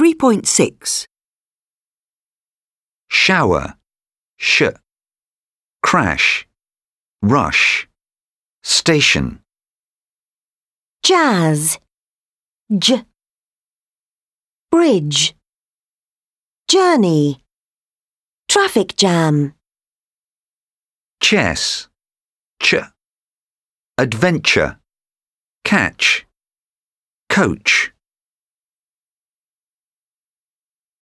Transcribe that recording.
3.6. shower, sh, crash, rush, station, jazz, j, bridge, journey, traffic jam, chess, ch, adventure, catch, coach.